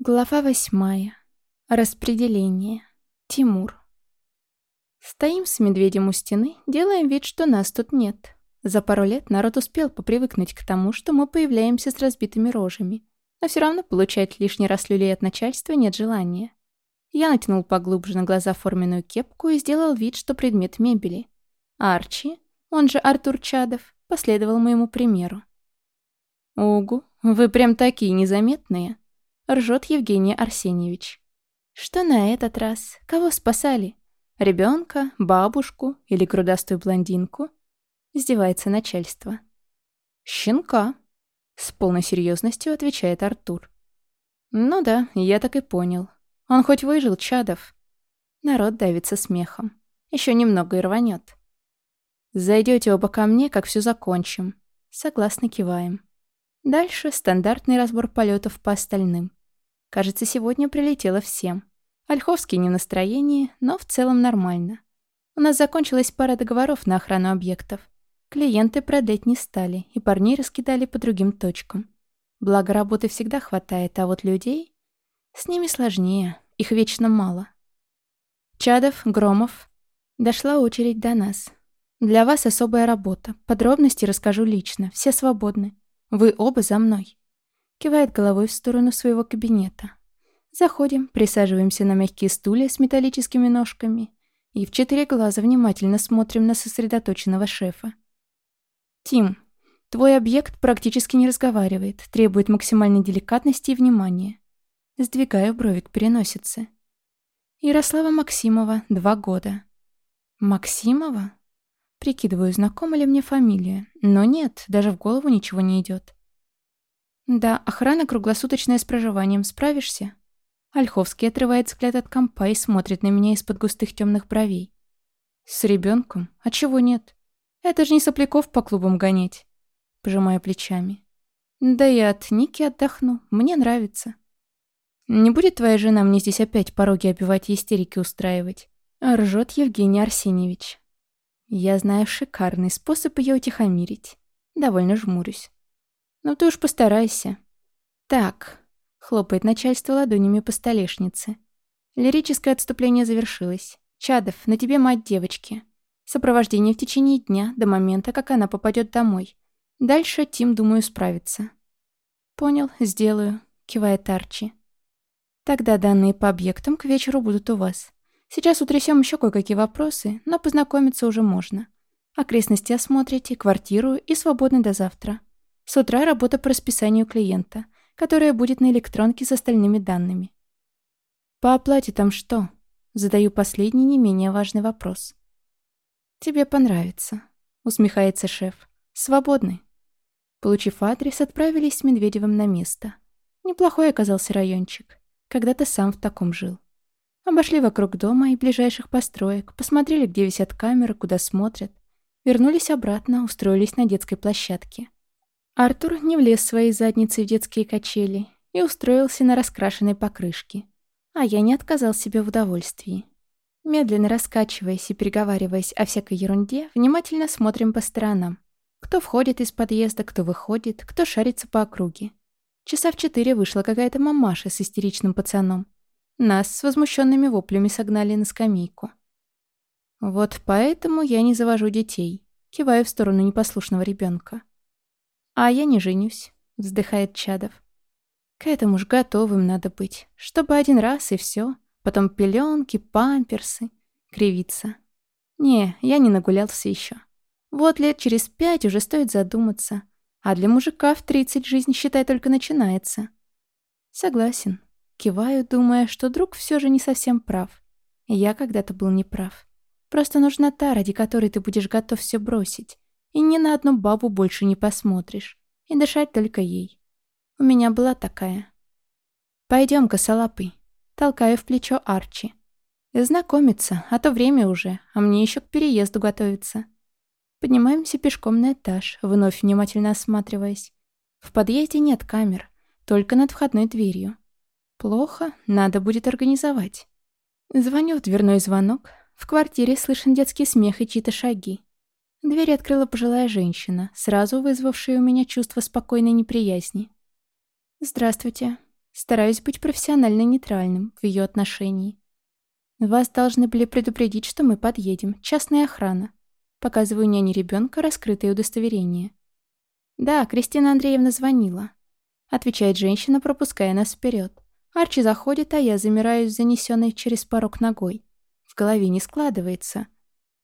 Глава восьмая. Распределение. Тимур. Стоим с медведем у стены, делаем вид, что нас тут нет. За пару лет народ успел попривыкнуть к тому, что мы появляемся с разбитыми рожами. Но все равно получать лишний раз люлей от начальства нет желания. Я натянул поглубже на глаза форменную кепку и сделал вид, что предмет мебели. Арчи, он же Артур Чадов, последовал моему примеру. «Угу, вы прям такие незаметные», Ржет Евгений Арсеньевич. Что на этот раз? Кого спасали? Ребенка, бабушку или грудастую блондинку? Издевается начальство. Щенка. С полной серьезностью отвечает Артур. Ну да, я так и понял. Он хоть выжил, Чадов. Народ давится смехом. Еще немного и рванет. Зайдете оба ко мне, как все закончим. Согласно киваем. Дальше стандартный разбор полетов по остальным. Кажется, сегодня прилетело всем. Ольховский не в настроении, но в целом нормально. У нас закончилась пара договоров на охрану объектов. Клиенты продлять не стали, и парней раскидали по другим точкам. Благо, работы всегда хватает, а вот людей... С ними сложнее, их вечно мало. Чадов, Громов. Дошла очередь до нас. Для вас особая работа. Подробности расскажу лично, все свободны. Вы оба за мной. Кивает головой в сторону своего кабинета. Заходим, присаживаемся на мягкие стулья с металлическими ножками и в четыре глаза внимательно смотрим на сосредоточенного шефа. «Тим, твой объект практически не разговаривает, требует максимальной деликатности и внимания». Сдвигаю брови к переносице. Ярослава Максимова, два года. Максимова? Прикидываю, знакома ли мне фамилия, но нет, даже в голову ничего не идет. «Да, охрана круглосуточная с проживанием. Справишься?» Ольховский отрывает взгляд от компа и смотрит на меня из-под густых темных бровей. «С ребенком? А чего нет? Это же не сопляков по клубам гонять!» Пожимаю плечами. «Да я от Ники отдохну. Мне нравится». «Не будет твоя жена мне здесь опять пороги обивать и истерики устраивать?» Ржет Евгений Арсеньевич. Я знаю шикарный способ ее утихомирить. Довольно жмурюсь. Ну ты уж постарайся. Так, хлопает начальство ладонями по столешнице. Лирическое отступление завершилось. Чадов, на тебе мать девочки. Сопровождение в течение дня до момента, как она попадет домой. Дальше Тим, думаю, справится. Понял, сделаю, кивает Арчи. Тогда данные по объектам к вечеру будут у вас. Сейчас утрясем еще кое-какие вопросы, но познакомиться уже можно. Окрестности осмотрите, квартиру и свободны до завтра. С утра работа по расписанию клиента, которая будет на электронке с остальными данными. По оплате там что? Задаю последний, не менее важный вопрос. «Тебе понравится», — усмехается шеф. «Свободны». Получив адрес, отправились с Медведевым на место. Неплохой оказался райончик. Когда-то сам в таком жил. Обошли вокруг дома и ближайших построек, посмотрели, где висят камеры, куда смотрят. Вернулись обратно, устроились на детской площадке. Артур не влез своей задницей в детские качели и устроился на раскрашенной покрышке. А я не отказал себе в удовольствии. Медленно раскачиваясь и переговариваясь о всякой ерунде, внимательно смотрим по сторонам. Кто входит из подъезда, кто выходит, кто шарится по округе. Часа в четыре вышла какая-то мамаша с истеричным пацаном. Нас с возмущенными воплями согнали на скамейку. Вот поэтому я не завожу детей. Киваю в сторону непослушного ребенка. «А я не женюсь», — вздыхает Чадов. «К этому ж готовым надо быть, чтобы один раз и все, потом пеленки, памперсы, кривиться. Не, я не нагулялся еще. Вот лет через пять уже стоит задуматься, а для мужика в тридцать жизнь, считай, только начинается». Согласен. Киваю, думая, что друг все же не совсем прав. Я когда-то был неправ. Просто нужна та, ради которой ты будешь готов все бросить и ни на одну бабу больше не посмотришь, и дышать только ей. У меня была такая. пойдем косолапый», — толкаю в плечо Арчи. «Знакомиться, а то время уже, а мне еще к переезду готовиться». Поднимаемся пешком на этаж, вновь внимательно осматриваясь. В подъезде нет камер, только над входной дверью. Плохо, надо будет организовать. Звоню в дверной звонок. В квартире слышен детский смех и чьи-то шаги. Дверь открыла пожилая женщина, сразу вызвавшая у меня чувство спокойной неприязни. «Здравствуйте». Стараюсь быть профессионально нейтральным в ее отношении. Вас должны были предупредить, что мы подъедем. Частная охрана. Показываю няне ребенка раскрытое удостоверение. Да, Кристина Андреевна звонила. Отвечает женщина, пропуская нас вперед. Арчи заходит, а я замираю с занесенной через порог ногой. В голове не складывается.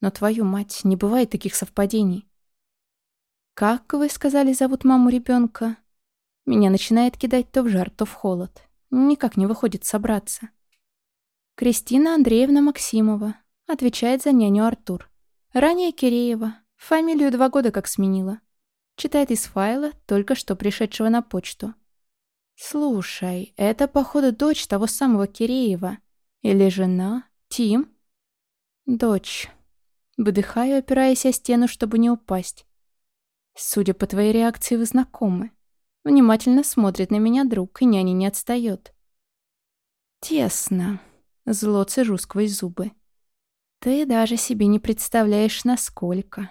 Но твою мать, не бывает таких совпадений. «Как, вы сказали, зовут маму ребенка? Меня начинает кидать то в жар, то в холод. Никак не выходит собраться. «Кристина Андреевна Максимова», — отвечает за няню Артур. «Ранее Киреева. Фамилию два года как сменила. Читает из файла, только что пришедшего на почту. «Слушай, это, походу, дочь того самого Киреева. Или жена? Тим?» «Дочь». Выдыхаю, опираясь о стену, чтобы не упасть. «Судя по твоей реакции, вы знакомы». Внимательно смотрит на меня друг, и няня не отстает. «Тесно». Зло цежу сквозь зубы. «Ты даже себе не представляешь, насколько».